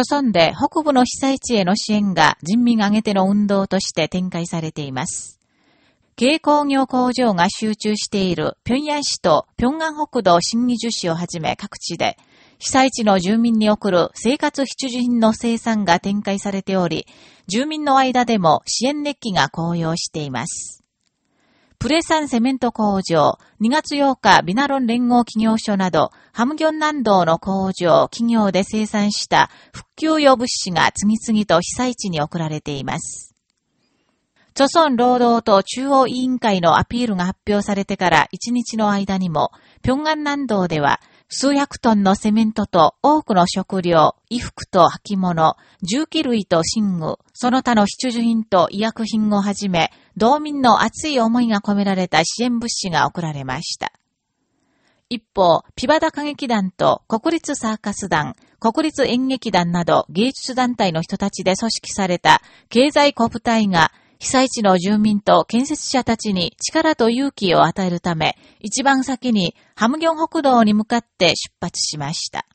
著村で北部の被災地への支援が人民挙げての運動として展開されています。軽工業工場が集中している平壌市と平安北道新義樹市をはじめ各地で、被災地の住民に送る生活必需品の生産が展開されており、住民の間でも支援熱気が高揚しています。プレサンセメント工場、2月8日ビナロン連合企業所など、ハムギョン南道の工場、企業で生産した復旧用物資が次々と被災地に送られています。著村労働党中央委員会のアピールが発表されてから1日の間にも、平安南道では数百トンのセメントと多くの食料、衣服と履物、重機類と寝具、その他の必需品と医薬品をはじめ、道民の熱い思いが込められた支援物資が送られました。一方、ピバダ歌劇団と国立サーカス団、国立演劇団など芸術団体の人たちで組織された経済国体が被災地の住民と建設者たちに力と勇気を与えるため、一番先にハムギョン北道に向かって出発しました。